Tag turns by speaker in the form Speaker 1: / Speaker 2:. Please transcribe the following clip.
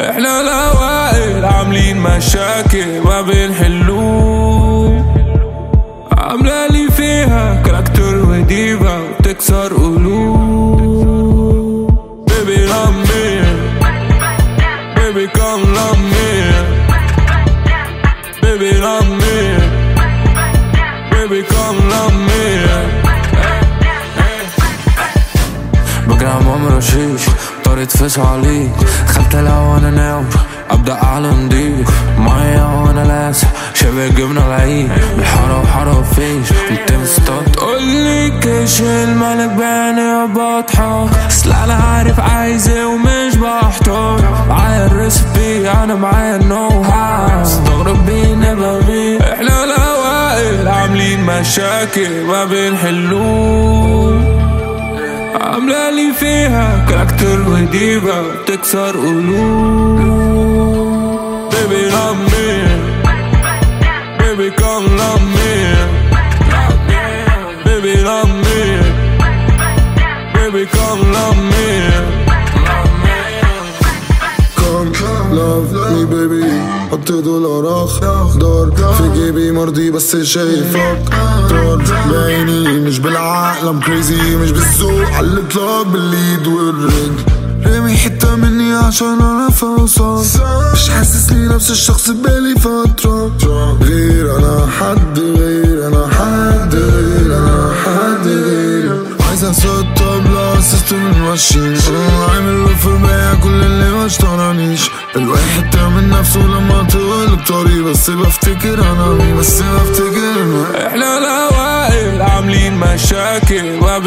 Speaker 1: إحنا الاوائل عاملين مشاكل ما بنحلوه عاملة لي فيها كاركتر وديفا وتكسر قلوب. بيبي love me Baby come love me Baby love me Baby come love me بقرا عمر شيش طاري تفس عليك خلت وأنا ناوي أبدأ اعلى نضيف مية وأنا لاسع شبه جبنا العيد. بالحارة وحارة فيش انت مستوت تقولي كيش الملك بعيني بضحك أصل أنا عارف عايز إيه ومش بحتار معايا الريسبي أنا معايا النو هاو استغرب بينا بغيب إحنا الأوائل عاملين مشاكل ما بنحلوه عاملة لي فيها كاركتر وديفا تكسر قلوب Baby love me Baby come love me Baby love me Baby come Love me
Speaker 2: baby. حط دولار اخضر في جيبي مرضي بس شايفك ضرب بعيني مش بالعقل I'm crazy مش بالذوق على الإطلاق بالإيد والرجل. رامي حتة مني عشان اعرف اوصل مش حاسسني نفس الشخص بقالي فترة. غير أنا حد غير أنا حد غير أنا حد غير. عايز اصوت طبلة system أنا عامل؟ في البيع كل اللي ما اشترانيش. الواحد تعمل نفسه لما تقول طريق بس بفتكر أنا مين بس بفتكر أنا.
Speaker 1: إحنا الأوائل عاملين مشاكل ما